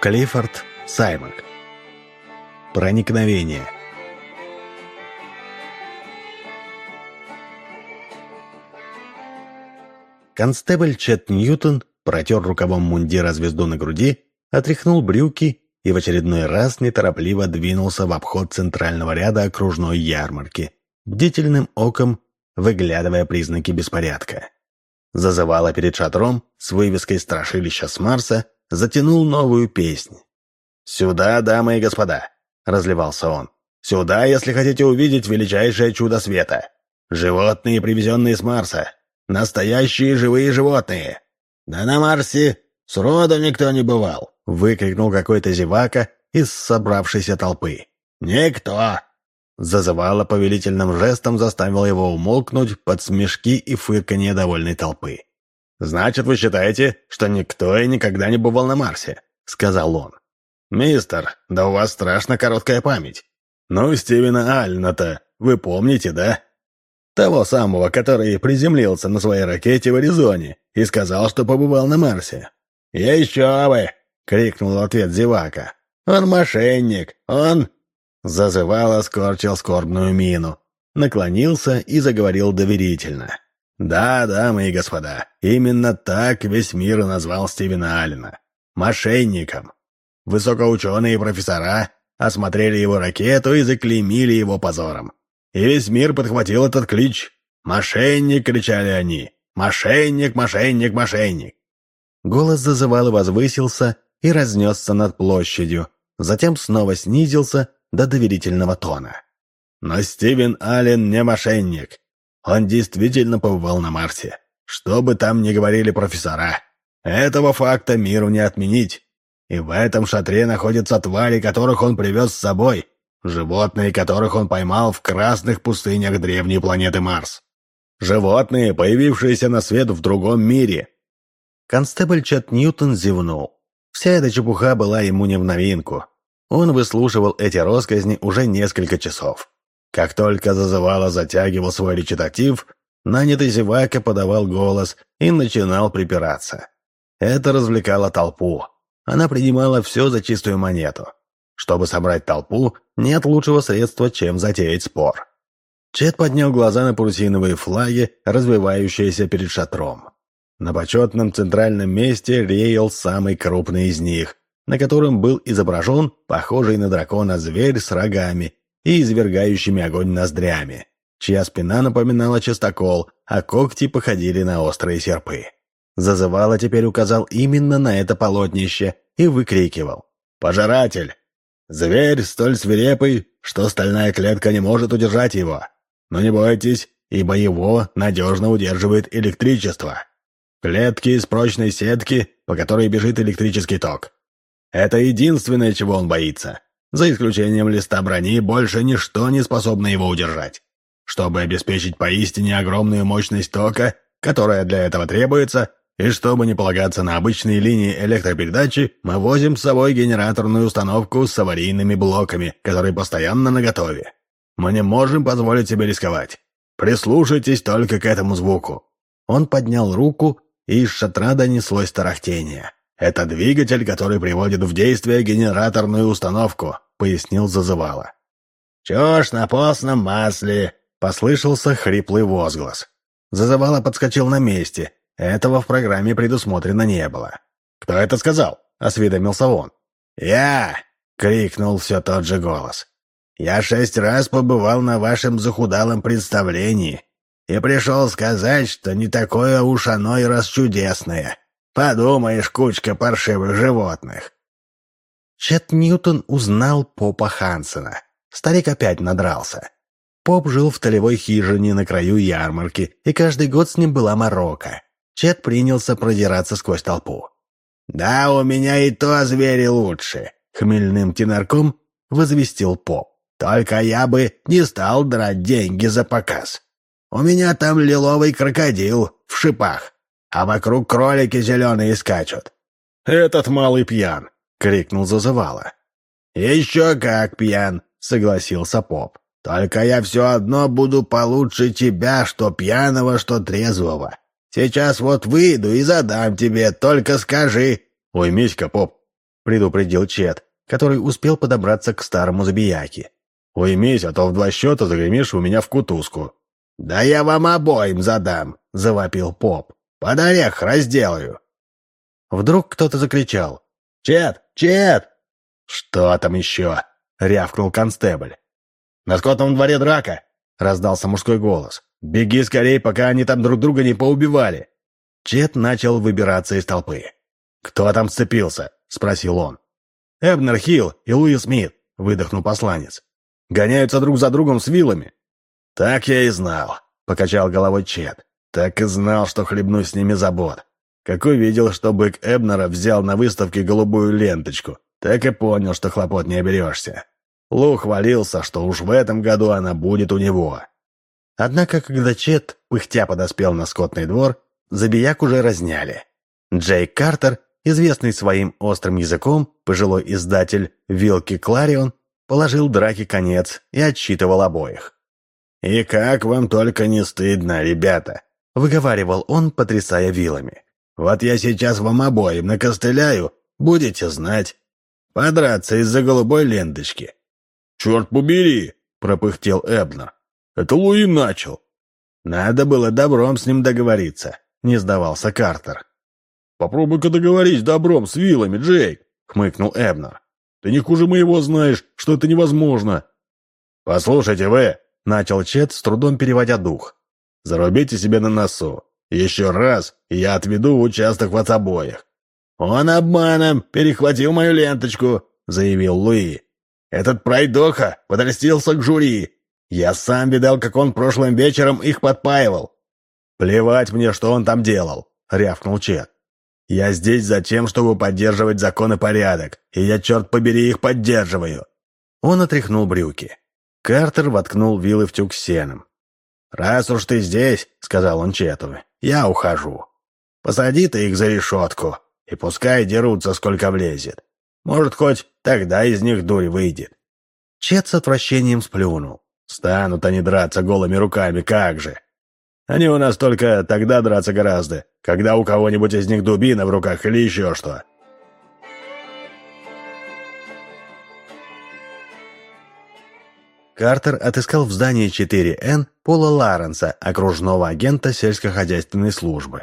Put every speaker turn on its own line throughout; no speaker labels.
Клиффорд Саймак. Проникновение. Констебль Чет Ньютон протер рукавом мундира звезду на груди, отряхнул брюки и в очередной раз неторопливо двинулся в обход центрального ряда окружной ярмарки, бдительным оком выглядывая признаки беспорядка. Зазывала перед шатром с вывеской «Страшилища с Марса» затянул новую песнь. «Сюда, дамы и господа!» — разливался он. «Сюда, если хотите увидеть величайшее чудо света! Животные, привезенные с Марса! Настоящие живые животные!» «Да на Марсе сроду никто не бывал!» — выкрикнул какой-то зевака из собравшейся толпы. «Никто!» Зазывала повелительным жестом заставил его умолкнуть под смешки и фырканье довольной толпы. «Значит, вы считаете, что никто и никогда не бывал на Марсе?» — сказал он. «Мистер, да у вас страшно короткая память. Ну, Стивена Альна-то вы помните, да? Того самого, который приземлился на своей ракете в Аризоне и сказал, что побывал на Марсе». «Еще вы!» — крикнул в ответ зевака. «Он мошенник! Он...» Зазывало скорчил скорбную мину, наклонился и заговорил доверительно. Да, дамы и господа, именно так весь мир назвал Стивена Аллена. Мошенником. Высокоученые профессора осмотрели его ракету и заклеймили его позором. И весь мир подхватил этот клич. «Мошенник!» — кричали они. «Мошенник! Мошенник! Мошенник!» Голос зазывал и возвысился и разнесся над площадью, затем снова снизился до доверительного тона. Но Стивен Аллен не мошенник. Он действительно побывал на Марсе. Что бы там ни говорили профессора, этого факта миру не отменить. И в этом шатре находятся твари, которых он привез с собой, животные, которых он поймал в красных пустынях древней планеты Марс. Животные, появившиеся на свет в другом мире. Констебль Чет Ньютон зевнул. Вся эта чепуха была ему не в новинку. Он выслушивал эти росказни уже несколько часов. Как только зазывало затягивал свой речитатив, нанятый зевака подавал голос и начинал припираться. Это развлекало толпу. Она принимала все за чистую монету. Чтобы собрать толпу, нет лучшего средства, чем затеять спор. Чет поднял глаза на парусиновые флаги, развивающиеся перед шатром. На почетном центральном месте реял самый крупный из них, на котором был изображен похожий на дракона зверь с рогами и извергающими огонь ноздрями, чья спина напоминала частокол, а когти походили на острые серпы. Зазывало теперь указал именно на это полотнище и выкрикивал. «Пожиратель! Зверь столь свирепый, что стальная клетка не может удержать его. Но не бойтесь, ибо его надежно удерживает электричество. Клетки из прочной сетки, по которой бежит электрический ток. Это единственное, чего он боится. За исключением листа брони, больше ничто не способно его удержать. Чтобы обеспечить поистине огромную мощность тока, которая для этого требуется, и чтобы не полагаться на обычные линии электропередачи, мы возим с собой генераторную установку с аварийными блоками, которые постоянно наготове. Мы не можем позволить себе рисковать. Прислушайтесь только к этому звуку». Он поднял руку, и из шатра донеслось тарахтение. «Это двигатель, который приводит в действие генераторную установку», — пояснил Зазывало. «Чушь на постном масле», — послышался хриплый возглас. Зазывало подскочил на месте. Этого в программе предусмотрено не было. «Кто это сказал?» — осведомился он. «Я!» — крикнул все тот же голос. «Я шесть раз побывал на вашем захудалом представлении и пришел сказать, что не такое уж оно и расчудесное. Подумаешь, кучка паршивых животных. Чет Ньютон узнал Попа Хансена. Старик опять надрался. Поп жил в толевой хижине на краю ярмарки, и каждый год с ним была морока. Чет принялся продираться сквозь толпу. «Да, у меня и то звери лучше», — хмельным тенарком возвестил Поп. «Только я бы не стал драть деньги за показ. У меня там лиловый крокодил в шипах а вокруг кролики зеленые скачут».
«Этот малый пьян!» — крикнул зазывало.
«Еще как пьян!» — согласился поп. «Только я все одно буду получше тебя, что пьяного, что трезвого. Сейчас вот выйду и задам тебе, только скажи...»
«Ой, Митька, поп,
предупредил Чет, который успел подобраться к старому забияке.
«Уймись, а то в два счета загремишь у меня в кутузку».
«Да я вам обоим задам!» — завопил поп. «Под орех разделаю!»
Вдруг кто-то закричал.
«Чет! Чет!»
«Что там еще?» — рявкнул констебль.
«На скотном дворе драка!» — раздался мужской голос. «Беги скорее, пока они там друг друга не поубивали!»
Чет начал выбираться из толпы.
«Кто там сцепился?» — спросил он.
«Эбнер Хилл и Луи Смит», — выдохнул посланец.
«Гоняются друг за другом с вилами».
«Так я и знал», — покачал головой Чет. «Так и знал, что хлебну с ними забот. Как увидел, что бык Эбнера взял на выставке голубую ленточку, так и понял, что хлопот не оберешься. Лу хвалился, что уж в этом году она будет у него. Однако, когда Чет, пыхтя подоспел на скотный двор, забияк уже разняли. Джейк Картер, известный своим острым языком, пожилой издатель Вилки Кларион, положил драке конец и отчитывал обоих.
«И как вам только не стыдно, ребята!» — выговаривал он, потрясая вилами. «Вот я сейчас вам обоим накостыляю, будете знать. Подраться из-за голубой ленточки.
«Черт побери!» — пропыхтел Эбнер. «Это Луи начал».
«Надо было добром с ним договориться», — не сдавался Картер.
«Попробуй-ка договорись добром с вилами, Джейк», — хмыкнул Эбнер. «Ты не хуже моего знаешь, что это невозможно».
«Послушайте вы», — начал Чет, с трудом переводя дух. «Зарубите себе на носу. Еще раз, я отведу в участок вас обоих».
«Он обманом перехватил мою ленточку», — заявил Луи. Этот пройдоха подрастился к жюри. Я сам видал, как он прошлым вечером их подпаивал».
«Плевать мне, что он там делал», — рявкнул Чет. «Я здесь за тем, чтобы поддерживать закон и порядок, и я, черт побери, их поддерживаю». Он отряхнул брюки. Картер воткнул вилы в тюк сеном. «Раз уж ты здесь», — сказал он Чету, — «я ухожу. Посади ты их за решетку, и пускай дерутся, сколько влезет. Может, хоть тогда из них дурь выйдет. Чет с отвращением сплюнул. Станут они драться голыми руками, как же. Они у нас только тогда драться гораздо, когда у кого-нибудь из них дубина в руках или еще что. Картер отыскал в здании 4Н Пола Ларенса, окружного агента сельскохозяйственной службы.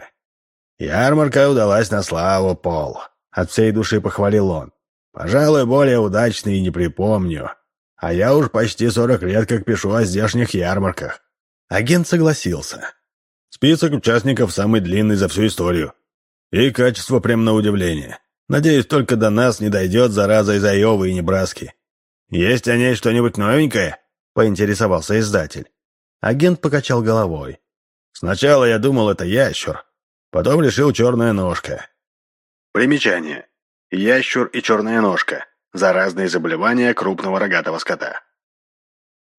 «Ярмарка удалась на славу, Пол», — от всей души похвалил он. Пожалуй, более удачный не припомню. А я уж почти сорок лет как пишу о здешних ярмарках». Агент согласился. «Список участников самый длинный за всю историю. И качество прям на удивление. Надеюсь, только до нас не дойдет зараза из Айовы и Небраски. Есть о ней что-нибудь новенькое?» — поинтересовался издатель. Агент покачал головой. «Сначала я думал, это ящур. Потом решил черная ножка». Примечание. Ящур и черная ножка. Заразные заболевания крупного рогатого скота.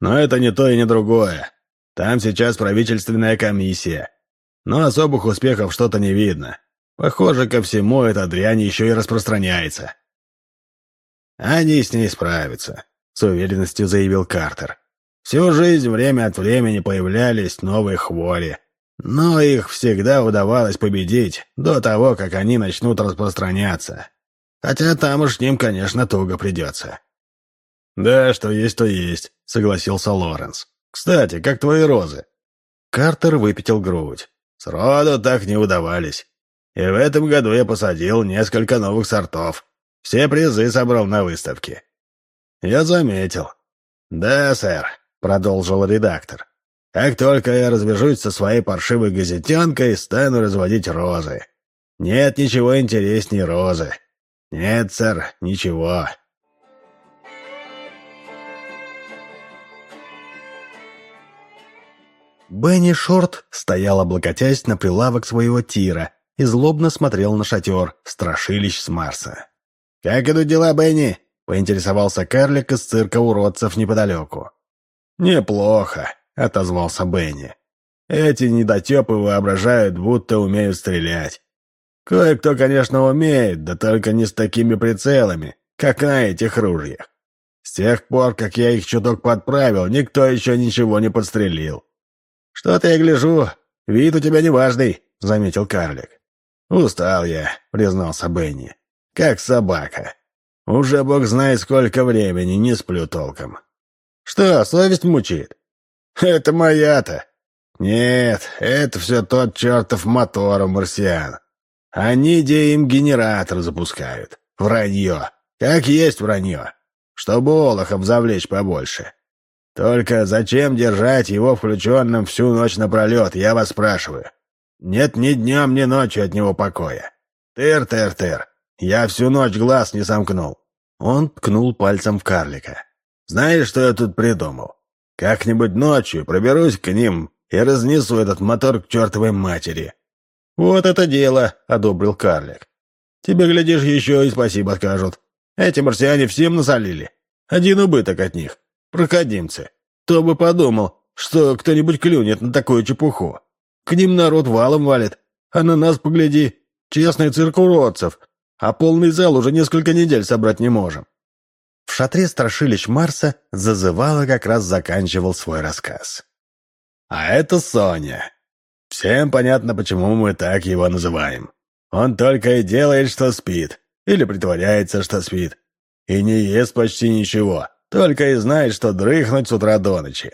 Но это не то и не другое. Там сейчас правительственная комиссия. Но особых успехов что-то не видно. Похоже, ко всему эта дрянь еще и распространяется. Они с ней справятся, с уверенностью заявил Картер. Всю жизнь время от времени появлялись новые хвори. Но их всегда удавалось победить до того, как они начнут распространяться. Хотя там уж ним, конечно, туго придется». «Да, что есть, то есть», — согласился Лоренс. «Кстати, как твои розы?» Картер выпятил грудь. «Сроду так не удавались. И в этом году я посадил несколько новых сортов. Все призы собрал на выставке». «Я заметил». «Да, сэр», — продолжил редактор. «Как только я развяжусь со своей паршивой газетенкой, стану разводить розы. Нет ничего интереснее розы. «Нет, сэр, ничего». Бенни Шорт стоял, облокотясь на прилавок своего тира и злобно смотрел на шатер страшилищ с Марса. «Как идут дела, Бенни?» — поинтересовался карлик из цирка уродцев неподалеку. «Неплохо», — отозвался Бенни. «Эти недотепы воображают, будто умеют стрелять. Кое-кто, конечно, умеет, да только не с такими прицелами, как на этих ружьях. С тех пор, как я их чуток подправил, никто еще ничего не подстрелил. «Что-то я гляжу, вид у тебя неважный», — заметил карлик. «Устал я», — признался Бенни. «Как собака.
Уже бог знает сколько времени, не сплю толком.
Что, совесть мучает?
Это моя-то. Нет, это все тот чертов мотор у марсиан. Они где им генератор запускают. Вранье. Как есть вранье. Чтобы олохов завлечь побольше. Только зачем держать его включенным всю ночь напролет, я вас спрашиваю. Нет ни днем, ни ночью от него покоя. Тыр-тыр-тыр. Я всю ночь глаз не сомкнул. Он ткнул пальцем в карлика. Знаешь, что я тут придумал? Как-нибудь ночью проберусь к ним и разнесу этот мотор к чертовой матери.
Вот это дело, одобрил карлик. Тебе, глядишь, еще и спасибо скажут. Эти марсиане всем насолили. Один убыток от них. Проходимцы. Кто бы подумал, что кто-нибудь клюнет на такую чепуху. К ним народ валом валит. А на нас, погляди, честный цирк уродцев. А полный зал уже несколько недель собрать не можем.
В шатре страшилищ Марса зазывало как раз заканчивал свой рассказ.
«А это Соня. Всем понятно, почему мы так его называем. Он только и делает, что спит. Или притворяется, что спит. И не ест почти ничего. Только и знает, что дрыхнуть с утра до ночи».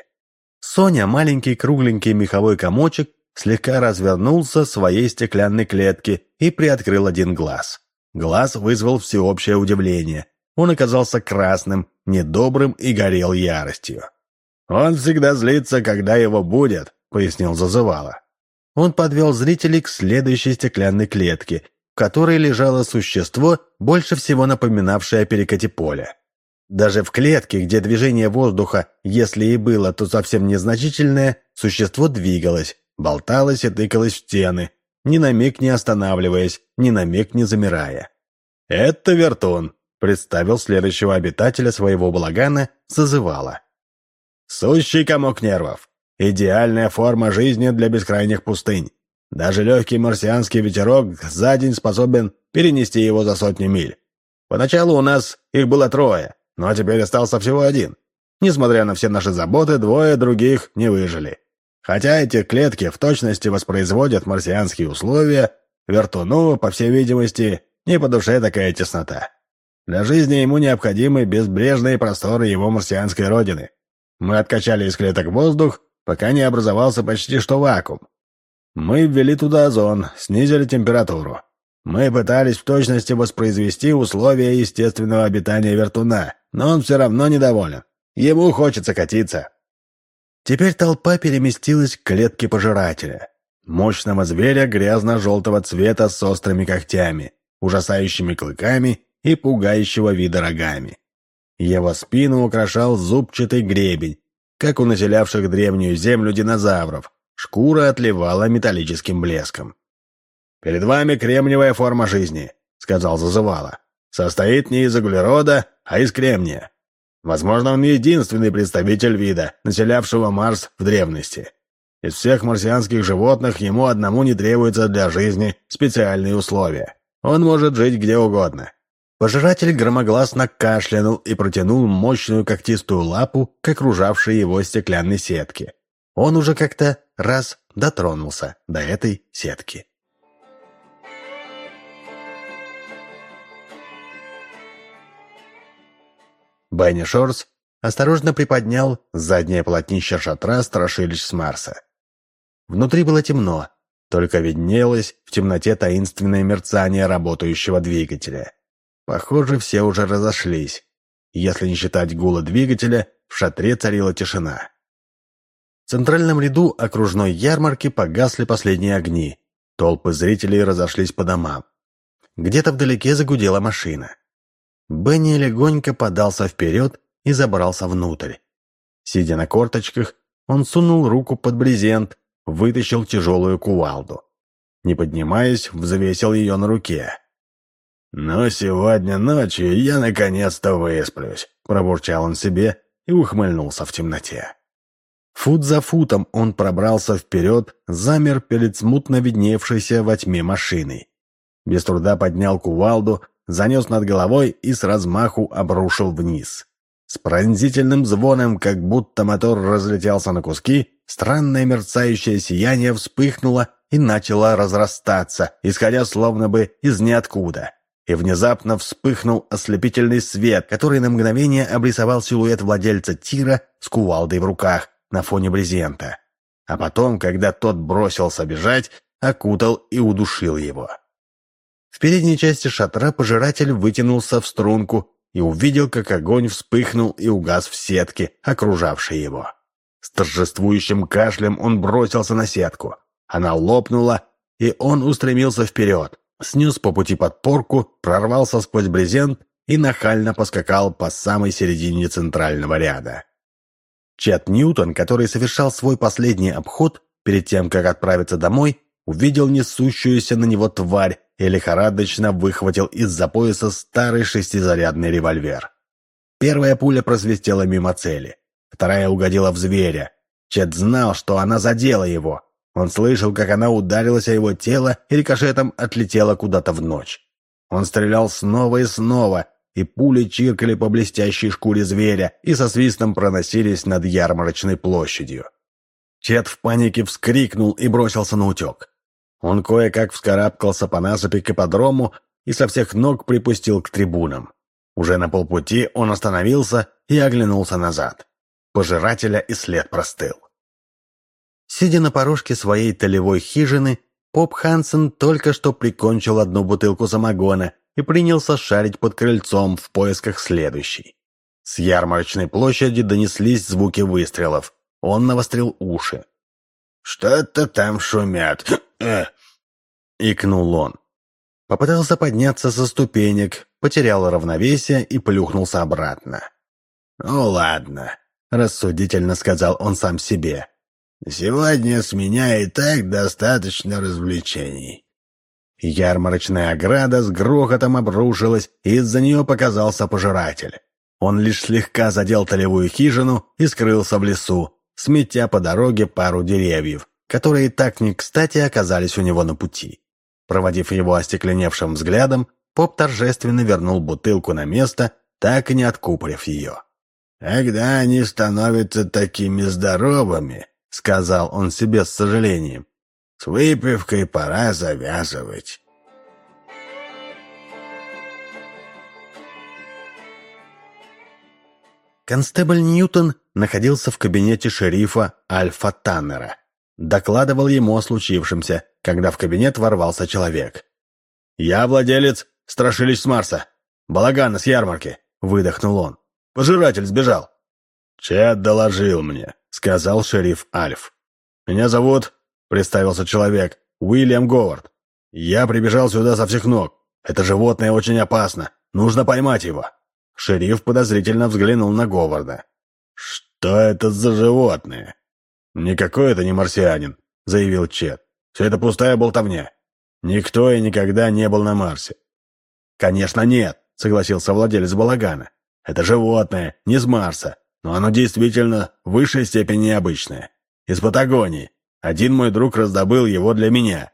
Соня, маленький кругленький меховой комочек, слегка развернулся в своей стеклянной клетке и приоткрыл один глаз. Глаз вызвал всеобщее удивление. Он оказался красным, недобрым и горел яростью.
«Он всегда злится, когда его будет», — пояснил Зазывало.
Он подвел зрителей к следующей стеклянной клетке, в которой лежало существо, больше всего напоминавшее о перекате поля. Даже в клетке, где движение воздуха, если и было, то совсем незначительное, существо двигалось, болталось и тыкалось в стены, ни на миг не останавливаясь, ни на миг не замирая.
«Это Вертун», —
представил следующего обитателя своего балагана, созывала.
«Сущий комок нервов. Идеальная форма жизни для бескрайних пустынь. Даже легкий марсианский ветерок за день способен перенести его за сотни миль. Поначалу у нас их было трое, но теперь остался всего один. Несмотря на все наши заботы, двое других не выжили. Хотя эти клетки в точности воспроизводят марсианские условия, Вертуну, по всей видимости, не по душе такая теснота. Для жизни ему необходимы безбрежные просторы его марсианской родины. Мы откачали из клеток воздух, пока не образовался почти что вакуум. Мы ввели туда озон, снизили температуру. Мы пытались в точности воспроизвести условия естественного обитания вертуна, но он все равно недоволен. Ему хочется катиться.
Теперь толпа переместилась к клетке пожирателя. Мощного зверя грязно-желтого цвета с острыми когтями, ужасающими клыками и пугающего вида рогами. Его спину украшал зубчатый гребень, как у населявших древнюю землю динозавров. Шкура отливала металлическим блеском.
«Перед вами кремниевая форма жизни», — сказал Зазывало. «Состоит не из углерода, а из кремния. Возможно, он единственный представитель вида, населявшего Марс в древности. Из всех марсианских животных ему одному не требуется для жизни специальные условия. Он может жить где угодно.
Пожиратель громогласно кашлянул и протянул мощную когтистую лапу к окружавшей его стеклянной сетке. Он уже как-то раз дотронулся до этой сетки. Бенни Шорс осторожно приподнял заднее полотнище шатра страшилищ с Марса. Внутри было темно, только виднелось в темноте таинственное мерцание работающего двигателя. Похоже, все уже разошлись. Если не считать гула двигателя, в шатре царила тишина. В центральном ряду окружной ярмарки погасли последние огни. Толпы зрителей разошлись по домам. Где-то вдалеке загудела машина. Бенни легонько подался вперед и забрался внутрь. Сидя на корточках, он сунул руку под брезент, вытащил тяжелую кувалду. Не поднимаясь, взвесил ее на руке.
«Ну, сегодня ночью я наконец-то высплюсь», — пробурчал он себе и ухмыльнулся в темноте.
Фут за футом он пробрался вперед, замер перед смутно видневшейся во тьме машиной. Без труда поднял кувалду, занес над головой и с размаху обрушил вниз. С пронзительным звоном, как будто мотор разлетелся на куски, странное мерцающее сияние вспыхнуло и начало разрастаться, исходя словно бы из ниоткуда. И внезапно вспыхнул ослепительный свет, который на мгновение обрисовал силуэт владельца тира с кувалдой в руках на фоне брезента. А потом, когда тот бросился бежать, окутал и удушил его. В передней части шатра пожиратель вытянулся в струнку и увидел, как огонь вспыхнул и угас в сетке, окружавшей его. С торжествующим кашлем он бросился на сетку. Она лопнула, и он устремился вперед, снес по пути подпорку, прорвался сквозь брезент и нахально поскакал по самой середине центрального ряда. Чет Ньютон, который совершал свой последний обход, перед тем, как отправиться домой, увидел несущуюся на него тварь и лихорадочно выхватил из-за пояса старый шестизарядный револьвер. Первая пуля просвистела мимо цели, вторая угодила в зверя. Чет знал, что она задела его. Он слышал, как она ударилась о его тело и рикошетом отлетела куда-то в ночь. Он стрелял снова и снова, и пули чиркали по блестящей шкуре зверя и со свистом проносились над ярмарочной площадью. Чет в панике вскрикнул и бросился на утек. Он кое-как вскарабкался по насыпи к ипподрому и со всех ног припустил к трибунам. Уже на полпути он остановился и оглянулся назад. Пожирателя и след простыл. Сидя на порожке своей толевой хижины, Поп Хансен только что прикончил одну бутылку самогона и принялся шарить под крыльцом в поисках следующей. С ярмарочной площади донеслись звуки выстрелов. Он навострил уши.
«Что-то там шумят. Э!»
— икнул он. Попытался подняться со ступенек, потерял равновесие и плюхнулся обратно.
«Ну ладно», —
рассудительно сказал он сам себе.
«Сегодня с меня и так достаточно развлечений».
Ярмарочная ограда с грохотом обрушилась, и из-за нее показался пожиратель. Он лишь слегка задел толевую хижину и скрылся в лесу, сметя по дороге пару деревьев, которые так не кстати оказались у него на пути. Проводив его остекленевшим взглядом, поп торжественно вернул бутылку на место, так и не откупорив ее.
«Когда они становятся такими здоровыми», — сказал он себе с сожалением, — «с выпивкой пора завязывать».
Констебль Ньютон находился в кабинете шерифа Альфа Таннера. Докладывал ему о случившемся, когда в кабинет ворвался человек. «Я владелец Страшилищ с Марса. Балагана с ярмарки», — выдохнул он. «Пожиратель сбежал».
«Чет доложил мне», — сказал шериф Альф.
«Меня зовут», — представился человек, — «Уильям Говард. Я прибежал сюда со всех ног. Это животное очень опасно. Нужно поймать его». Шериф подозрительно взглянул на Говарда.
«Что это за животное?»
«Никакой это не марсианин», — заявил Чет. «Все это пустая болтовня. Никто и никогда не был на Марсе». «Конечно нет», — согласился владелец балагана. «Это животное, не с Марса, но оно действительно в высшей степени необычное. Из Патагонии. Один мой друг раздобыл его для меня.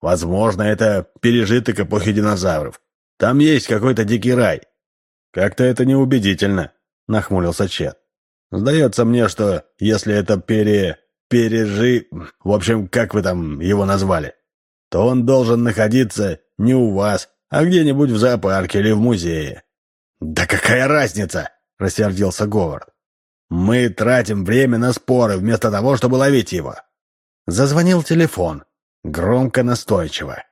Возможно, это пережиток эпохи динозавров. Там есть какой-то дикий рай, «Как-то это неубедительно», — нахмурился Чет. «Сдается мне, что если это пере... пережи... В общем, как вы там его назвали, то он должен находиться не у вас, а где-нибудь в зоопарке или в музее». «Да какая разница?» — рассердился Говард. «Мы тратим время на споры вместо того, чтобы ловить его». Зазвонил телефон. Громко, настойчиво.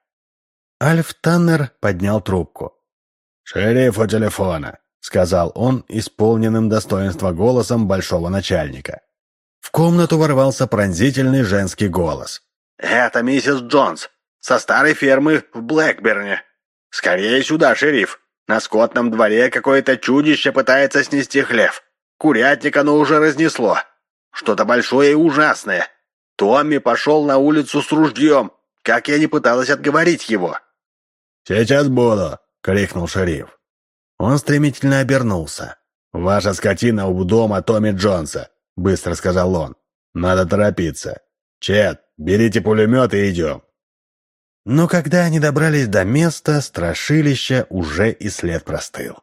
Альф Таннер поднял трубку.
«Шериф у телефона», — сказал он исполненным достоинства голосом большого начальника.
В комнату ворвался пронзительный женский голос.
«Это миссис Джонс, со старой фермы в Блэкберне. Скорее сюда, шериф. На скотном дворе какое-то чудище пытается снести хлев. Курятник оно уже разнесло. Что-то большое и ужасное. Томми пошел на улицу с ружьем, как я не пыталась отговорить его».
«Сейчас буду», — крикнул шериф.
Он стремительно обернулся.
«Ваша скотина у дома Томми Джонса», — быстро сказал он. «Надо торопиться. Чет, берите пулемет и идем».
Но когда они добрались до места, страшилище уже и след простыл.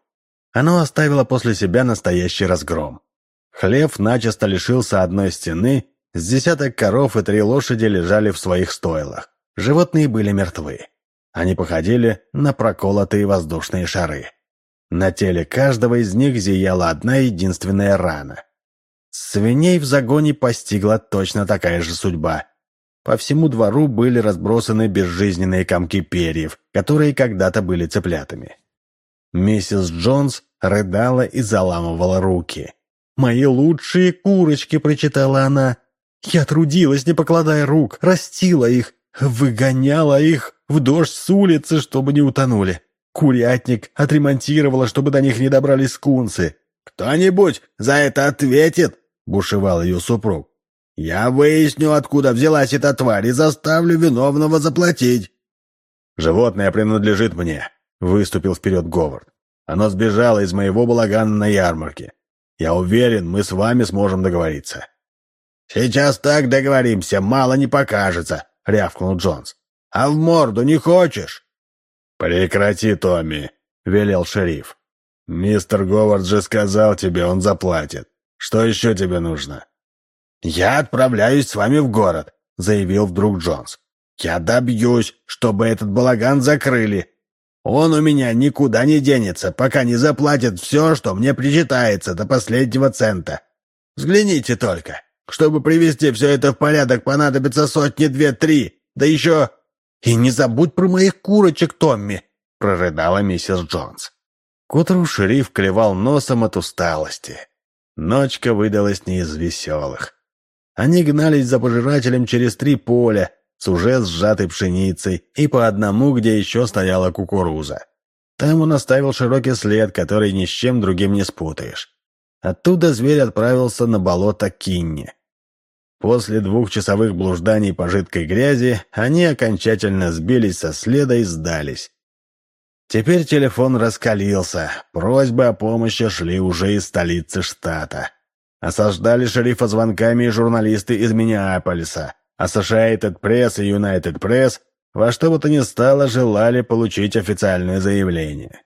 Оно оставило после себя настоящий разгром. Хлев начисто лишился одной стены, с десяток коров и три лошади лежали в своих стойлах. Животные были мертвы. Они походили на проколотые воздушные шары. На теле каждого из них зияла одна единственная рана. Свиней в загоне постигла точно такая же судьба. По всему двору были разбросаны безжизненные комки перьев, которые когда-то были цыплятами. Миссис Джонс рыдала и заламывала руки. «Мои лучшие курочки!» – прочитала она. «Я трудилась, не покладая рук, растила их, выгоняла их в дождь с улицы, чтобы не утонули. Курятник отремонтировала, чтобы до них не добрались скунсы.
«Кто-нибудь за это ответит?» — бушевал ее супруг. «Я выясню, откуда взялась эта тварь, и заставлю виновного заплатить».
«Животное принадлежит мне», — выступил вперед Говард. «Оно сбежало из моего балагана на ярмарке. Я уверен, мы с вами сможем договориться».
«Сейчас так договоримся, мало не покажется», — рявкнул Джонс. «А в морду не хочешь?»
«Прекрати, Томми», — велел шериф. «Мистер Говард же сказал тебе, он заплатит. Что еще тебе нужно?»
«Я отправляюсь с вами в город», — заявил вдруг Джонс. «Я добьюсь, чтобы этот балаган закрыли. Он у меня никуда не денется, пока не заплатит все, что мне причитается до последнего цента. Взгляните только. Чтобы привести все это в порядок, понадобится сотни две-три, да еще «И не забудь про моих курочек, Томми!» — прорыдала миссис Джонс.
К утру шериф клевал носом от усталости. Ночка выдалась не из веселых. Они гнались за пожирателем через три поля с уже сжатой пшеницей и по одному, где еще стояла кукуруза. Там он оставил широкий след, который ни с чем другим не спутаешь. Оттуда зверь отправился на болото Кинни. После двухчасовых блужданий по жидкой грязи они окончательно сбились со следа и сдались. Теперь телефон раскалился, просьбы о помощи шли уже из столицы штата. Осаждали шерифа звонками и журналисты из Миннеаполиса. Associated Press и United Press во что бы то ни стало желали получить официальное заявление.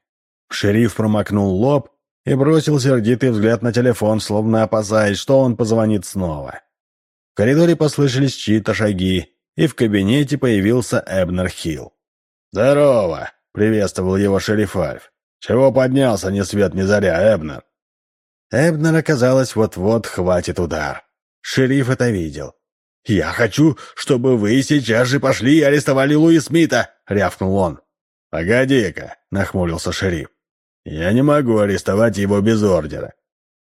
Шериф промокнул лоб и бросил сердитый взгляд на телефон, словно опасаясь, что он позвонит снова. В коридоре послышались чьи-то шаги, и в кабинете появился Эбнер Хилл.
«Здорово!» — приветствовал его шериф Альф. «Чего поднялся ни свет ни заря, Эбнер?»
Эбнер оказалось, вот-вот хватит удар. Шериф это видел.
«Я хочу, чтобы вы сейчас же пошли и арестовали Луи Смита!» — рявкнул он.
«Погоди-ка!» — нахмурился шериф. «Я не могу арестовать его без ордера.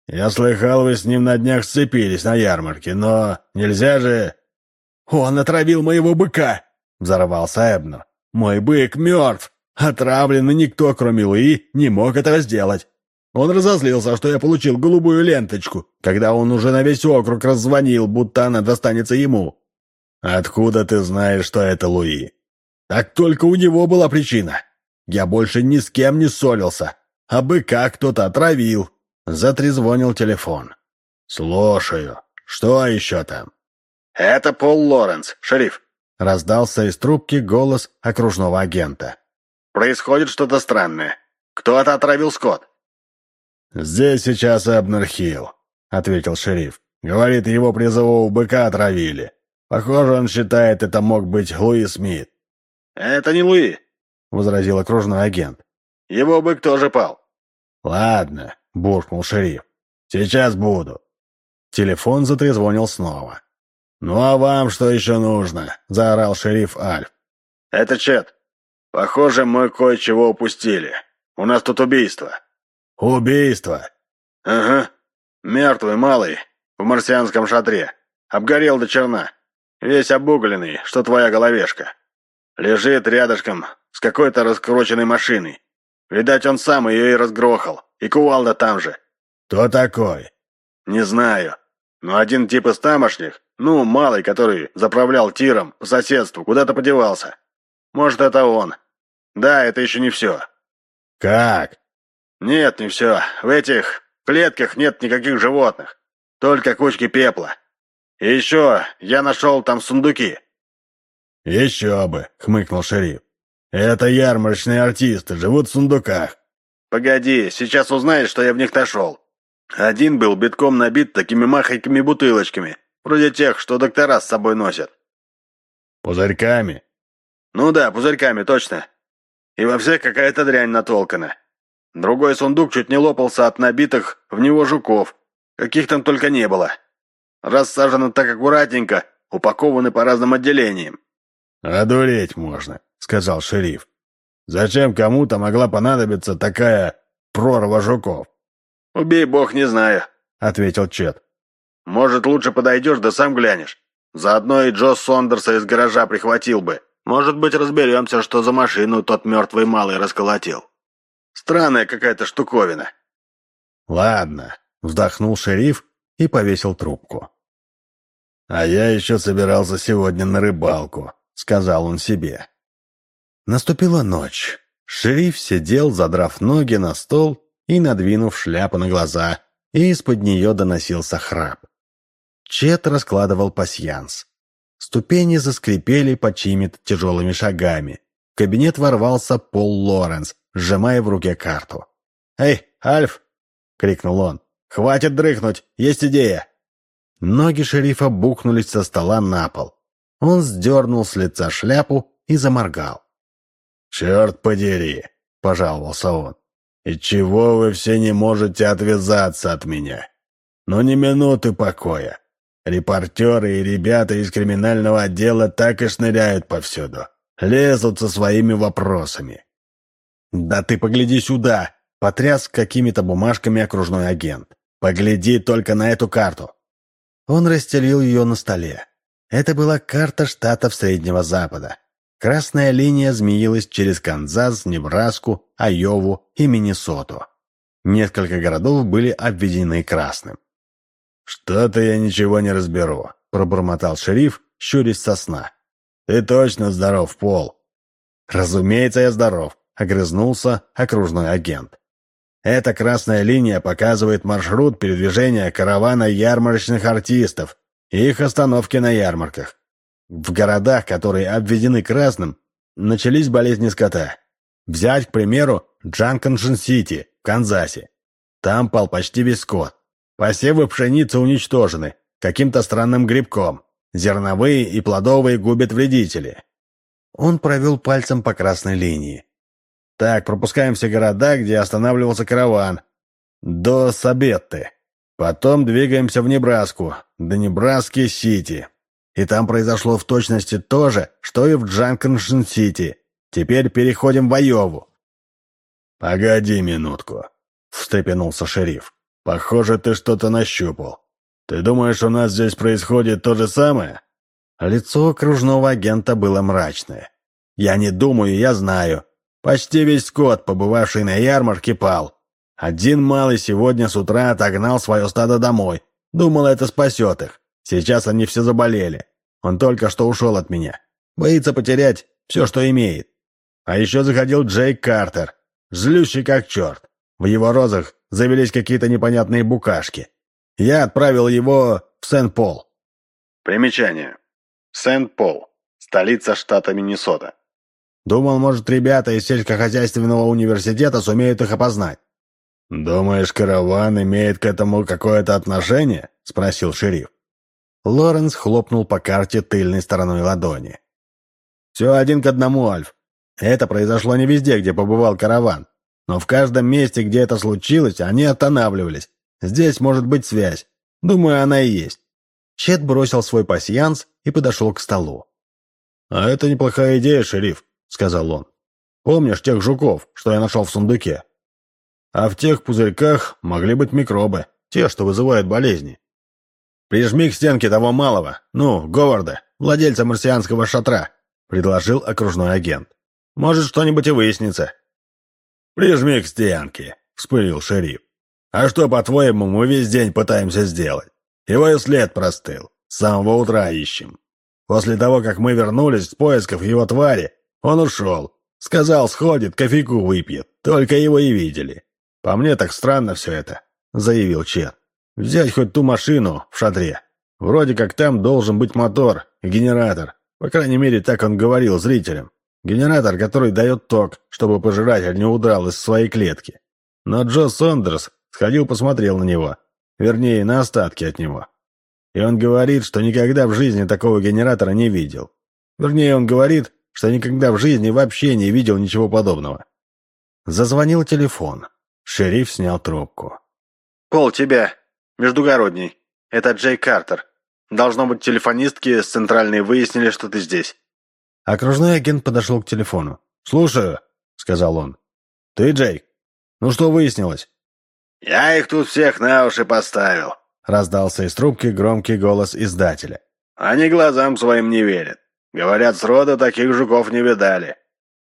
Я слыхал, вы с ним на днях сцепились на ярмарке, но нельзя же...»
«Он отравил моего быка!» — взорвался Эбнер. «Мой бык мертв! Отравлен, и никто, кроме Луи, не мог этого сделать. Он разозлился, что я получил голубую ленточку, когда он уже на весь округ раззвонил, будто она достанется ему».
«Откуда ты знаешь, что это Луи?»
«Так только у него была причина. Я больше ни с кем не ссорился, а быка кто-то отравил».
Затрезвонил телефон.
«Слушаю. Что еще там?»
«Это Пол Лоренс, шериф», —
раздался из трубки голос окружного агента.
«Происходит что-то странное. Кто-то отравил скот».
«Здесь сейчас Эбнер Хилл», — ответил шериф. «Говорит, его призового быка отравили. Похоже, он считает, это мог быть Луи Смит».
«Это не Луи», —
возразил окружной агент.
«Его бык тоже пал».
«Ладно, — буркнул шериф. «Сейчас буду». Телефон затрезвонил снова. «Ну а вам что еще нужно?» — заорал шериф Альф.
«Это Чет. Похоже, мы кое-чего упустили. У нас тут убийство».
«Убийство?»
«Ага. Мертвый малый в марсианском шатре. Обгорел до черна. Весь обугленный, что твоя головешка. Лежит рядышком с какой-то раскрученной машиной. Видать, он сам ее и разгрохал. И кувалда там же.
Кто такой?
Не знаю. Но один тип из тамошних, ну, малый, который заправлял тиром по соседству, куда-то подевался. Может, это он. Да, это еще не все.
Как?
Нет, не все. В этих клетках нет никаких животных. Только кучки пепла. И еще я нашел там сундуки.
Еще бы, хмыкнул шериф. Это ярмарочные артисты, живут в сундуках.
«Погоди, сейчас узнаешь, что я в них нашел. Один был битком набит такими махонькими бутылочками, вроде тех, что доктора с собой носят».
«Пузырьками?»
«Ну да, пузырьками, точно. и во всех какая-то дрянь натолкана. Другой сундук чуть не лопался от набитых в него жуков. Каких там только не было. Рассажены так аккуратненько, упакованы по разным отделениям.
«Одуреть можно», — сказал шериф. «Зачем кому-то могла понадобиться такая прорва жуков?»
«Убей бог, не знаю», — ответил Чет. «Может, лучше подойдешь, да сам глянешь. Заодно и Джо Сондерса из гаража прихватил бы. Может быть, разберемся, что за машину тот мертвый малый расколотил. Странная какая-то штуковина».
«Ладно», — вздохнул шериф и повесил трубку.
«А я еще собирался сегодня на рыбалку», — сказал он себе.
Наступила ночь. Шериф сидел, задрав ноги на стол и надвинув шляпу на глаза, и из-под нее доносился храп. Чет раскладывал пасьянс. Ступени заскрипели под чьими-то тяжелыми шагами. В кабинет ворвался Пол Лоренс, сжимая в руке карту.
«Эй, Альф!» — крикнул он. «Хватит дрыхнуть! Есть идея!»
Ноги шерифа бухнулись со стола на пол. Он сдернул с лица шляпу и заморгал.
«Черт подери!» — пожаловался он. «И чего вы все не можете отвязаться от меня? Ну, ни минуты покоя. Репортеры и ребята из криминального отдела так и шныряют повсюду. Лезут со своими вопросами.
«Да ты погляди сюда!» — потряс какими-то бумажками окружной агент. «Погляди только на эту карту!» Он расстелил ее на столе. Это была карта штатов Среднего Запада. Красная линия змеилась через Канзас, Небраску, Айову и Миннесоту. Несколько городов были обведены красным.
«Что-то я ничего не разберу», — пробормотал шериф, щурясь со сна. «Ты точно здоров, Пол?»
«Разумеется, я здоров», — огрызнулся окружной агент. Эта красная линия показывает маршрут передвижения каравана ярмарочных артистов и их остановки на ярмарках. В городах, которые обведены красным, начались болезни скота. Взять, к примеру, Джанканшин-Сити в Канзасе. Там пал почти весь скот. Посевы пшеницы уничтожены каким-то странным грибком. Зерновые и плодовые губят вредители. Он провел пальцем по красной линии. Так, пропускаем все города, где останавливался караван. До Сабетты. Потом двигаемся в Небраску, до Небраски-Сити. И там произошло в точности то же, что и в Джанкеншин-Сити. Теперь переходим в Айову.
«Погоди минутку», — встрепенулся шериф. «Похоже, ты что-то нащупал. Ты думаешь, у нас здесь происходит то же самое?»
Лицо окружного агента было мрачное. «Я не думаю, я знаю. Почти весь скот, побывавший на ярмарке, пал. Один малый сегодня с утра отогнал свое стадо домой. Думал, это спасет их. Сейчас они все заболели. Он только что ушел от меня. Боится потерять все, что имеет. А еще заходил Джейк Картер. Злющий как черт. В его розах завелись какие-то непонятные букашки. Я отправил его в Сент-Пол.
Примечание. Сент-Пол. Столица штата Миннесота.
Думал, может, ребята из сельскохозяйственного университета сумеют их опознать.
«Думаешь, караван имеет к этому какое-то отношение?» — спросил шериф.
Лоренс хлопнул по карте тыльной стороной ладони. «Все один к одному, Альф. Это произошло не везде, где побывал караван. Но в каждом месте, где это случилось, они останавливались. Здесь может быть связь. Думаю, она и есть». Чет бросил свой пасьянс и подошел к столу.
«А это неплохая идея, шериф сказал он. «Помнишь тех жуков, что я нашел в сундуке? А в тех пузырьках могли быть микробы, те, что вызывают болезни. Прижми к стенке того малого, ну, Говарда, владельца марсианского шатра», — предложил окружной агент. «Может, что-нибудь и выяснится».
«Прижми к стенке», — вспылил шериф. «А что, по-твоему, мы весь день пытаемся сделать? Его и след простыл. С самого утра ищем. После того, как мы вернулись с поисков его твари, он ушел. Сказал, сходит, кофейку выпьет. Только его и видели. По мне так странно все это, заявил Чет. Взять хоть ту машину в шатре. Вроде как там должен быть мотор генератор. По крайней мере, так он говорил зрителям. Генератор, который дает ток, чтобы пожиратель не удрал из своей клетки. Но Джо Сондерс сходил посмотрел на него. Вернее, на остатки от него. И он говорит, что никогда в жизни такого генератора не видел. Вернее, он говорит, что никогда в жизни вообще не видел ничего подобного. Зазвонил телефон. Шериф снял трубку.
«Пол, тебя. Междугородний. Это Джей Картер. Должно быть, телефонистки с центральной выяснили, что ты здесь».
Окружной агент подошел к телефону. «Слушаю», — сказал он. «Ты, Джейк? Ну что выяснилось?»
«Я их тут всех на уши поставил», —
раздался из трубки громкий голос издателя.
«Они глазам своим не верят. Говорят, сроду таких жуков не видали.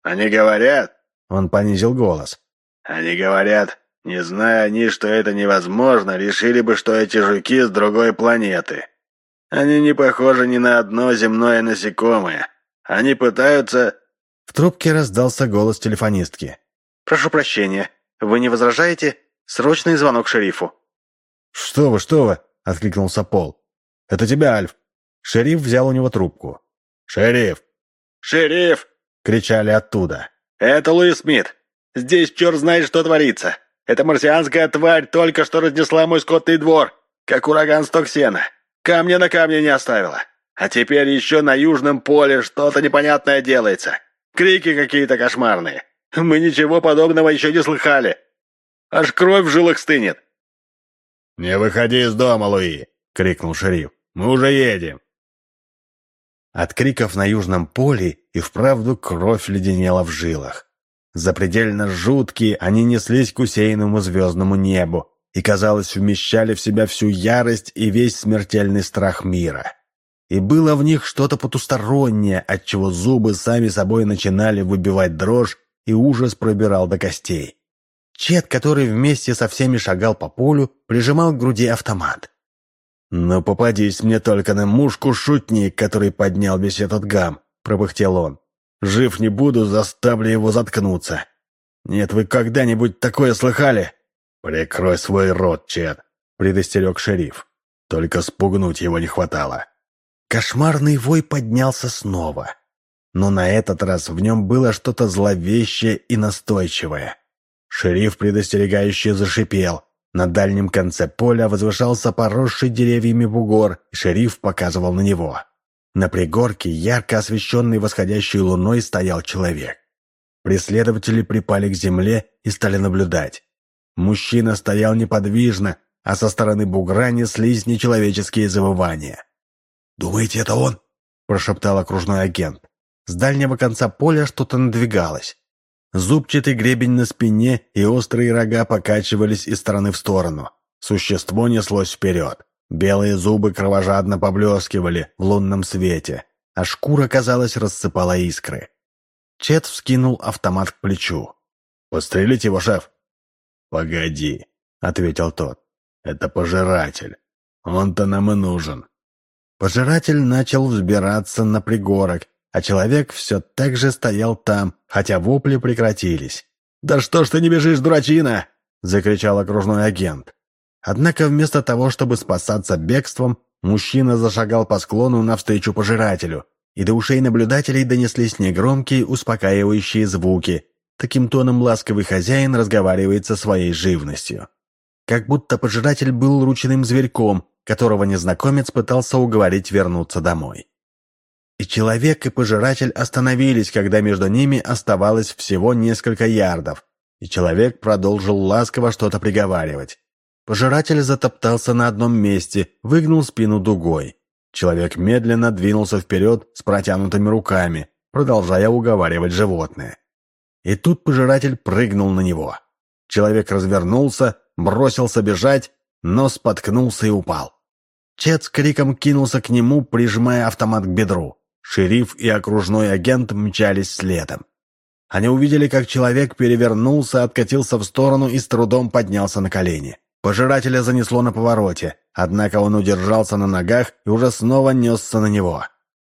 Они говорят...»
Он понизил голос.
«Они говорят, не зная они, что это невозможно, решили бы, что эти жуки с другой планеты. Они не похожи ни на одно земное насекомое. Они пытаются...»
В трубке раздался голос телефонистки.
«Прошу прощения. Вы не возражаете? Срочный звонок шерифу».
«Что вы, что вы!» — откликнулся Пол. «Это тебя, Альф». Шериф взял у него трубку. «Шериф!»
«Шериф!»
— кричали оттуда.
«Это Луис Смит. Здесь черт знает, что творится. Эта марсианская тварь только что разнесла мой скотный двор, как ураган сток сена. Камня на камне не оставила. А теперь еще на южном поле что-то непонятное делается. Крики какие-то кошмарные. Мы ничего подобного еще не слыхали. Аж кровь в жилах стынет.
«Не выходи из дома, Луи!» — крикнул шериф. «Мы уже едем!» От криков на южном поле и вправду кровь леденела в жилах. Запредельно жуткие они неслись к усеянному звездному небу и, казалось, вмещали в себя всю ярость и весь смертельный страх мира. И было в них что-то потустороннее, отчего зубы сами собой начинали выбивать дрожь, и ужас пробирал до костей. Чет, который вместе со всеми шагал по полю, прижимал к груди автомат. «Ну, попадись мне только на мушку-шутник, который поднял весь этот гам», — пропыхтел он. «Жив не буду, заставлю его заткнуться. Нет, вы когда-нибудь такое слыхали?» «Прикрой свой рот, Чет», — предостерег шериф. Только спугнуть его не хватало. Кошмарный вой поднялся снова. Но на этот раз в нем было что-то зловещее и настойчивое. Шериф предостерегающе зашипел. На дальнем конце поля возвышался поросший деревьями бугор, и шериф показывал на него. На пригорке, ярко освещенный восходящей луной, стоял человек. Преследователи припали к земле и стали наблюдать. Мужчина стоял неподвижно, а со стороны бугра неслись нечеловеческие завывания. «Думаете, это он?» – прошептал окружной агент. С дальнего конца поля что-то надвигалось. Зубчатый гребень на спине и острые рога покачивались из стороны в сторону. Существо неслось вперед. Белые зубы кровожадно поблескивали в лунном свете, а шкура, казалось, рассыпала искры. Чет вскинул автомат к плечу. «Пострелить его, шеф?» «Погоди», — ответил тот. «Это пожиратель. Он-то нам и нужен». Пожиратель начал взбираться на пригорок, а человек все так же стоял там, хотя вопли прекратились. «Да что ж ты не бежишь, дурачина!» — закричал окружной агент. Однако вместо того, чтобы спасаться бегством, мужчина зашагал по склону навстречу пожирателю, и до ушей наблюдателей донеслись негромкие, успокаивающие звуки. Таким тоном ласковый хозяин разговаривает со своей живностью. Как будто пожиратель был ручным зверьком, которого незнакомец пытался уговорить вернуться домой. И человек, и пожиратель остановились, когда между ними оставалось всего несколько ярдов, и человек продолжил ласково что-то приговаривать. Пожиратель затоптался на одном месте, выгнул спину дугой. Человек медленно двинулся вперед с протянутыми руками, продолжая уговаривать животное. И тут пожиратель прыгнул на него. Человек развернулся, бросился бежать, но споткнулся и упал. Чет с криком кинулся к нему, прижимая автомат к бедру. Шериф и окружной агент мчались следом. Они увидели, как человек перевернулся, откатился в сторону и с трудом поднялся на колени. Пожирателя занесло на повороте, однако он удержался на ногах и уже снова несся на него.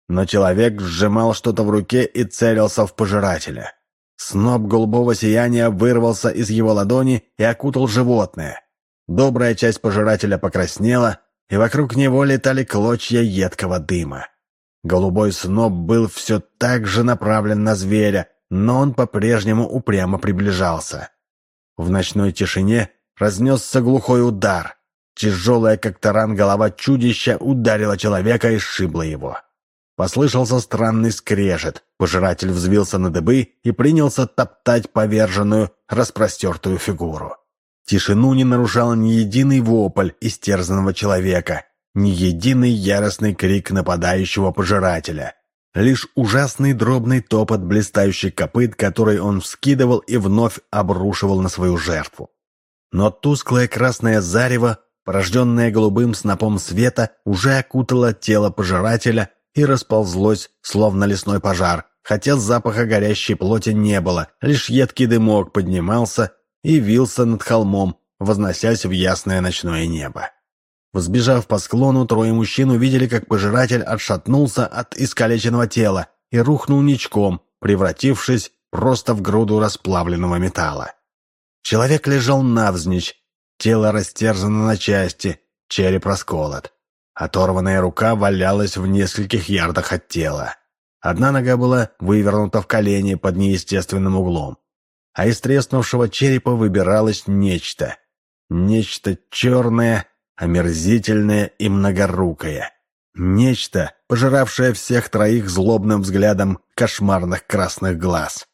Но человек сжимал что-то в руке и целился в пожирателя. Сноп голубого сияния вырвался из его ладони и окутал животное. Добрая часть пожирателя покраснела, и вокруг него летали клочья едкого дыма. Голубой сноп был все так же направлен на зверя, но он по-прежнему упрямо приближался. В ночной тишине разнесся глухой удар. Тяжелая, как таран, голова чудища ударила человека и сшибла его.
Послышался странный скрежет. Пожиратель взвился на дыбы и принялся топтать поверженную, распростертую фигуру. Тишину не нарушал ни единый вопль истерзанного человека, ни единый яростный крик нападающего пожирателя. Лишь ужасный дробный топот блистающих копыт, который он вскидывал и вновь обрушивал на свою жертву. Но тусклое красное зарево, порожденное голубым снопом света, уже окутало тело пожирателя и расползлось, словно лесной пожар, хотя запаха горящей плоти не было, лишь едкий дымок поднимался и вился над холмом, возносясь в ясное ночное небо. Взбежав по склону, трое мужчин увидели, как пожиратель отшатнулся от искалеченного тела и рухнул ничком, превратившись просто в груду расплавленного металла. Человек лежал навзничь, тело растерзано на части, череп расколот. Оторванная рука валялась в нескольких ярдах от тела. Одна нога была вывернута в колени под неестественным углом. А из треснувшего черепа выбиралось нечто. Нечто черное, омерзительное и многорукое. Нечто, пожиравшее всех троих злобным взглядом кошмарных красных глаз.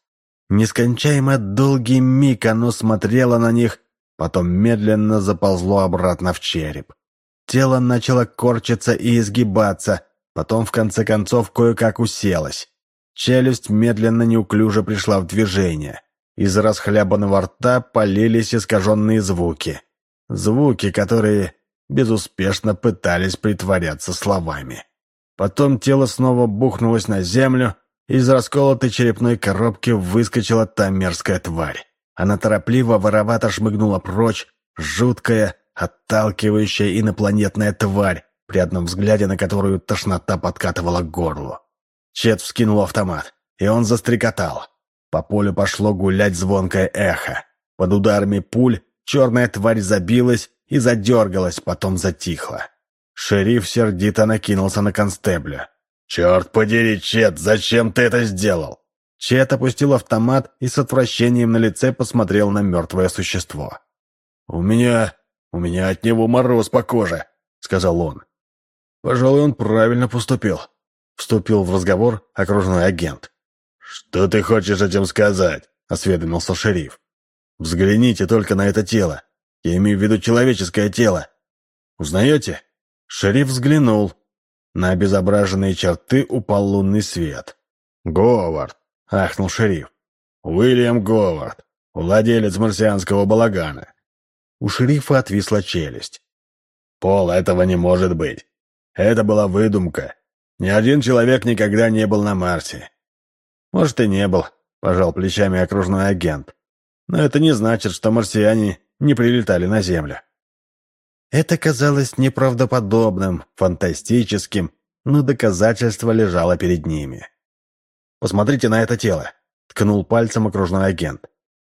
Нескончаемо долгий миг оно смотрело на них, потом медленно заползло обратно в череп. Тело начало корчиться и изгибаться, потом в конце концов кое-как уселось. Челюсть медленно неуклюже пришла в движение. Из расхлябанного рта полились искаженные звуки. Звуки, которые безуспешно пытались притворяться словами. Потом тело снова бухнулось на землю, и из расколотой черепной коробки выскочила та мерзкая тварь. Она торопливо, воровато шмыгнула прочь, жуткая, отталкивающая инопланетная тварь, при одном взгляде на которую тошнота подкатывала к горлу. Чет вскинул автомат, и он застрекотал. По полю пошло гулять звонкое эхо. Под ударами пуль черная тварь забилась и задергалась, потом затихла. Шериф сердито накинулся на констебля. «Черт подери, Чет, зачем ты это сделал?» Чет опустил автомат и с отвращением на лице посмотрел на мертвое существо. «У меня... у меня от него мороз по коже», — сказал он. «Пожалуй, он правильно поступил», — вступил в разговор окружной агент. «Что ты хочешь этим сказать?» — осведомился шериф. «Взгляните только на это тело. Я имею в виду человеческое тело. Узнаете?» Шериф взглянул. На обезображенные черты упал лунный свет. «Говард!» — ахнул шериф. «Уильям Говард, владелец марсианского балагана». У шерифа отвисла челюсть. «Пол, этого не может быть. Это была выдумка. Ни один человек никогда не был на Марсе. Может, и не был, пожал плечами окружной агент. Но это не значит, что марсиане не прилетали на Землю. Это казалось неправдоподобным, фантастическим, но доказательство лежало перед ними. «Посмотрите на это тело», — ткнул пальцем окружной агент.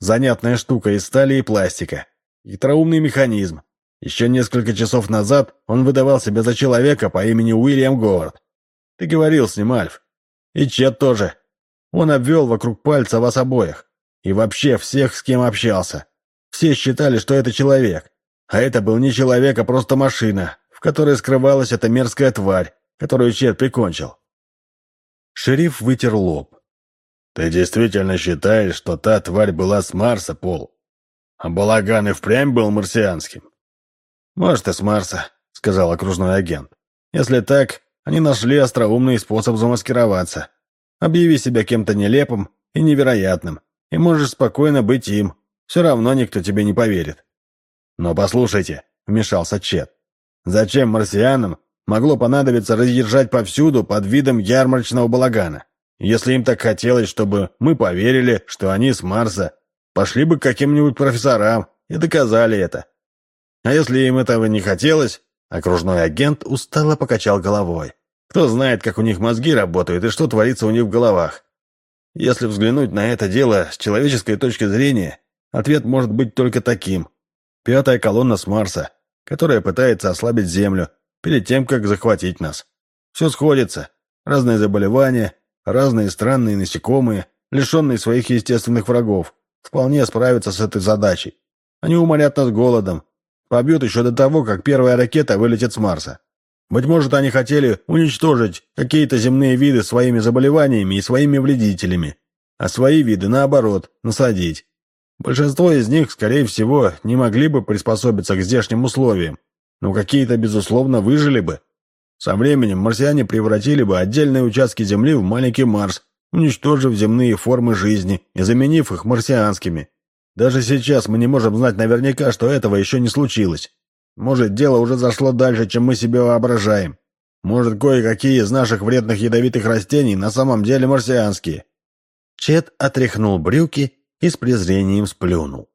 «Занятная штука из стали и пластика. Хитроумный механизм. Еще несколько часов назад он выдавал себя за человека по имени Уильям Говард. Ты говорил с ним, Альф. И Чет тоже. Он обвел вокруг пальца вас обоих. И вообще всех, с кем общался. Все считали, что это человек. А это был не человек, а просто машина, в которой скрывалась эта мерзкая тварь, которую Чет прикончил. Шериф вытер лоб. «Ты действительно считаешь, что та тварь была с Марса, Пол? А балаган и впрямь был марсианским?» «Может, и с Марса», — сказал окружной агент. «Если так, они нашли остроумный способ замаскироваться. Объяви себя кем-то нелепым и невероятным, и можешь спокойно быть им. Все равно никто тебе не поверит. Но послушайте, вмешался Чет. Зачем марсианам могло понадобиться разъезжать повсюду под видом ярмарочного балагана? Если им так хотелось, чтобы мы поверили, что они с Марса, пошли бы к каким-нибудь профессорам и доказали это. А если им этого не хотелось, окружной агент устало покачал головой. Кто знает, как у них мозги работают и что творится у них в головах. Если взглянуть на это дело с человеческой точки зрения, ответ может быть только таким. Пятая колонна с Марса, которая пытается ослабить Землю перед тем, как захватить нас. Все сходится. Разные заболевания, разные странные насекомые, лишенные своих естественных врагов, вполне справятся с этой задачей. Они уморят нас голодом, побьют еще до того, как первая ракета вылетит с Марса.
Быть может, они хотели уничтожить какие-то земные виды своими заболеваниями и своими вредителями, а свои виды, наоборот, насадить. Большинство из них, скорее всего, не могли бы приспособиться к здешним условиям, но какие-то, безусловно, выжили бы. Со временем марсиане превратили бы отдельные участки Земли в маленький Марс, уничтожив земные формы жизни и заменив их марсианскими. Даже сейчас мы не можем знать наверняка, что этого еще не случилось. Может, дело уже зашло дальше, чем мы себе воображаем. Может, кое-какие из наших вредных ядовитых растений на самом деле марсианские».
Чет отряхнул брюки и с презрением сплюнул.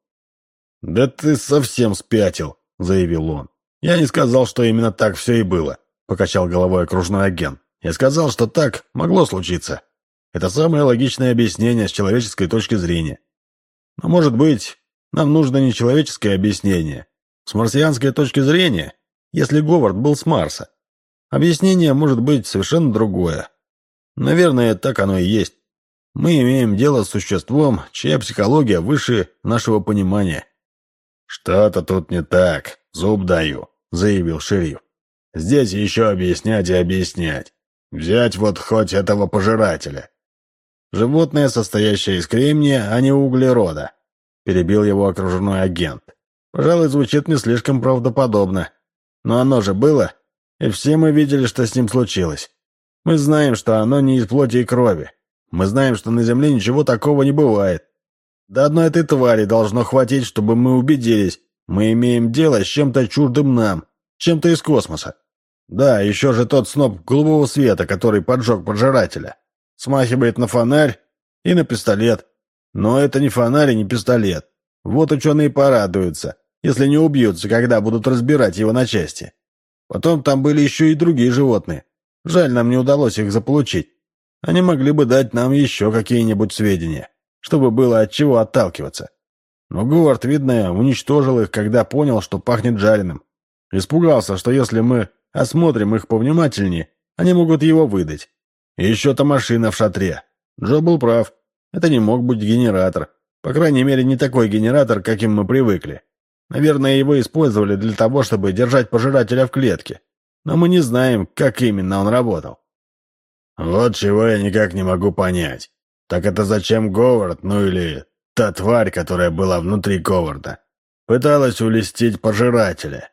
«Да ты совсем спятил», — заявил он. «Я не сказал, что именно так все и было», — покачал головой окружной агент. «Я сказал, что так могло случиться. Это самое логичное объяснение с человеческой точки зрения. Но, может быть, нам нужно не человеческое объяснение, с марсианской точки зрения, если Говард был с Марса, объяснение может быть совершенно другое. Наверное, так оно и есть. Мы имеем дело с существом, чья психология выше нашего понимания. «Что-то тут не так, зуб даю», — заявил шериф. «Здесь еще объяснять и объяснять. Взять вот хоть этого пожирателя. Животное, состоящее из кремния, а не углерода», — перебил его окружной агент. Пожалуй, звучит не слишком правдоподобно. Но оно же было, и все мы видели, что с ним случилось. Мы знаем, что оно не из плоти и крови. Мы знаем, что на Земле ничего такого не бывает. Да одной этой твари должно хватить, чтобы мы убедились, мы имеем дело с чем-то чуждым нам, чем-то из космоса. Да, еще же тот сноп голубого света, который поджег поджирателя. Смахивает на фонарь и на пистолет. Но это не фонарь и не пистолет. Вот ученые порадуются, если не убьются, когда будут разбирать его на части. Потом там были еще и другие животные. Жаль, нам не удалось их заполучить. Они могли бы дать нам еще какие-нибудь сведения, чтобы было от чего отталкиваться. Но Говард, видно, уничтожил их, когда понял, что пахнет жареным. Испугался, что если мы осмотрим их повнимательнее, они могут его выдать. И еще та машина в шатре. Джо был прав. Это не мог быть генератор. По крайней мере, не такой генератор, каким мы привыкли. Наверное, его использовали для того, чтобы держать пожирателя в клетке. Но мы не знаем, как именно он работал. Вот чего я никак не могу понять. Так это зачем Говард, ну или та тварь, которая была внутри Говарда, пыталась улестить пожирателя?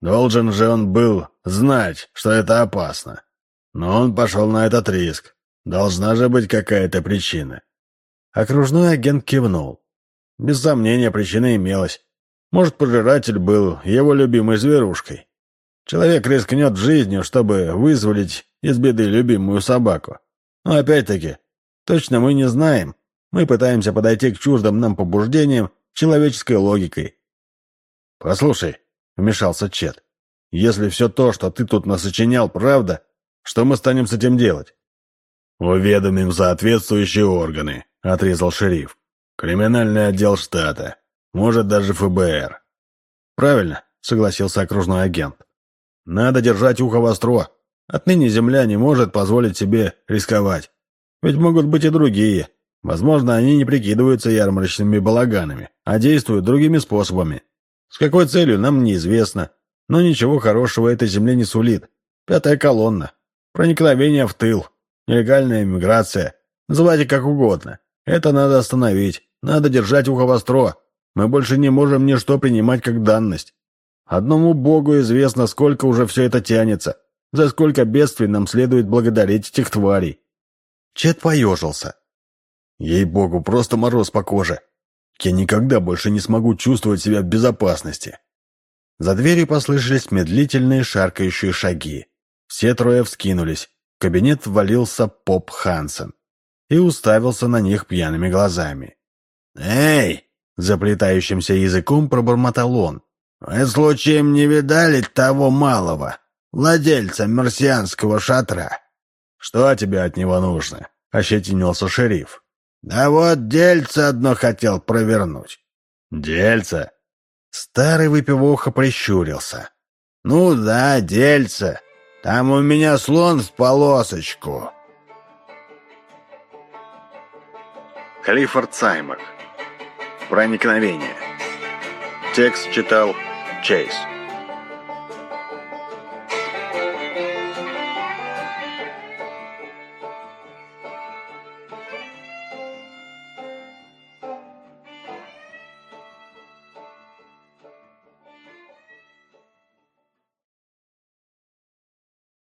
Должен же он был знать, что это опасно. Но он пошел на этот риск. Должна же быть какая-то причина.
Окружной агент кивнул.
Без сомнения, причина имелась. Может, пожиратель был его любимой зверушкой. Человек рискнет жизнью, чтобы вызволить из беды любимую собаку. Но опять-таки, точно мы не знаем. Мы пытаемся подойти к чуждым нам побуждениям человеческой логикой. «Послушай», — вмешался Чет, — «если все то, что ты тут насочинял, правда, что мы станем с этим делать?» «Уведомим соответствующие органы», — отрезал шериф. «Криминальный отдел штата. Может, даже ФБР». «Правильно», — согласился окружной агент. «Надо держать ухо востро. Отныне земля не может позволить себе рисковать. Ведь могут быть и другие. Возможно, они не прикидываются ярмарочными балаганами, а действуют другими способами. С какой целью, нам неизвестно. Но ничего хорошего этой земле не сулит. Пятая колонна. Проникновение в тыл. Нелегальная иммиграция. Называйте как угодно. Это надо остановить. Надо держать ухо востро. Мы больше не можем ничто принимать как данность. Одному Богу известно, сколько уже все это тянется. За сколько бедствий нам следует благодарить этих тварей.
Чет поежился.
Ей-богу, просто мороз по коже. Я никогда больше не смогу чувствовать себя в безопасности.
За дверью послышались медлительные шаркающие шаги. Все трое вскинулись. В кабинет ввалился Поп Хансен и уставился на них пьяными глазами.
«Эй!» — заплетающимся языком пробормотал он. «Вы случаем не видали того малого, владельца марсианского шатра?»
«Что тебе от него нужно?» — ощетинился шериф.
«Да вот дельце одно хотел провернуть».
«Дельце?»
Старый выпивоха прищурился.
«Ну да, дельце. Там у меня слон в полосочку».
Клиффорд Саймак. Проникновение. Текст читал Чейз.